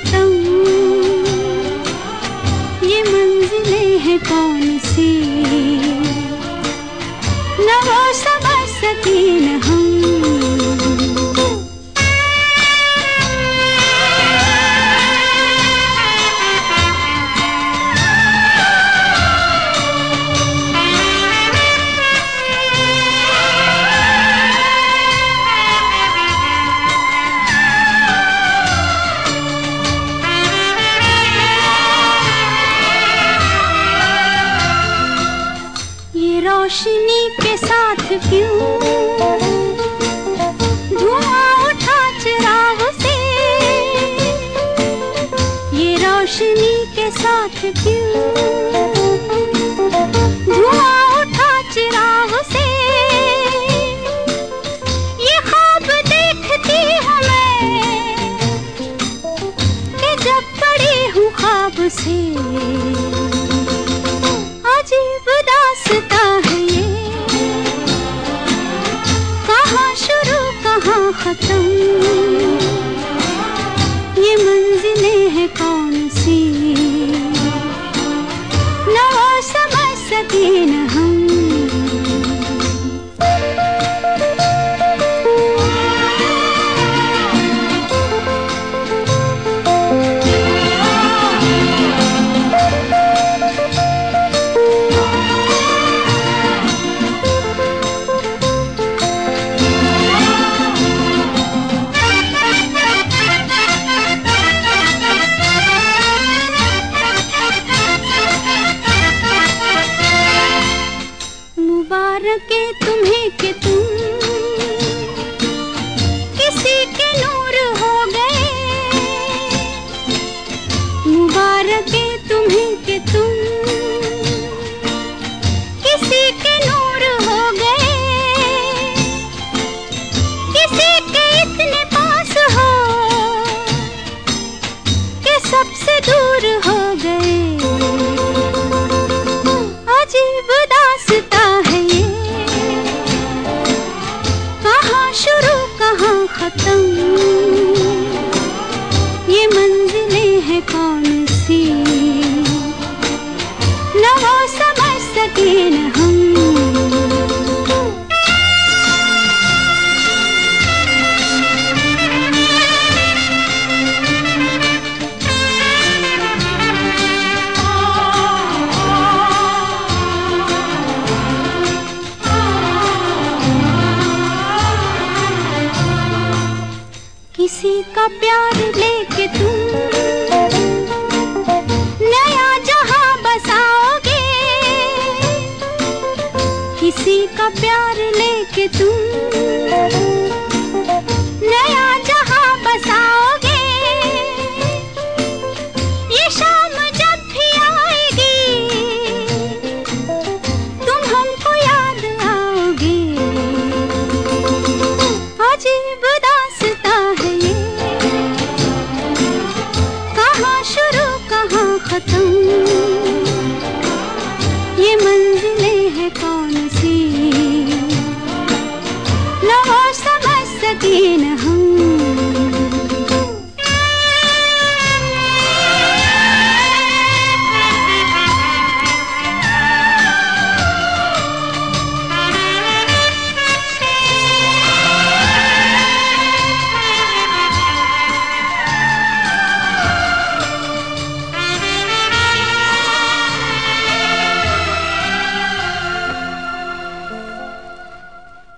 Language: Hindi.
张 रोशनी के साथ क्यों? धुआँ उठा चिराग से। ये रोशनी के साथ क्यों? धुआँ तुम्हें कि तुम किसी का प्यार लेके तू का प्यार लेके तुम नया जहाँ बसाओगे, ये शाम जब भी आएगी, तुम हमको याद आओगे। अजीब दासता है ये। कहाँ शुरू, कहाँ खत्म? इनहा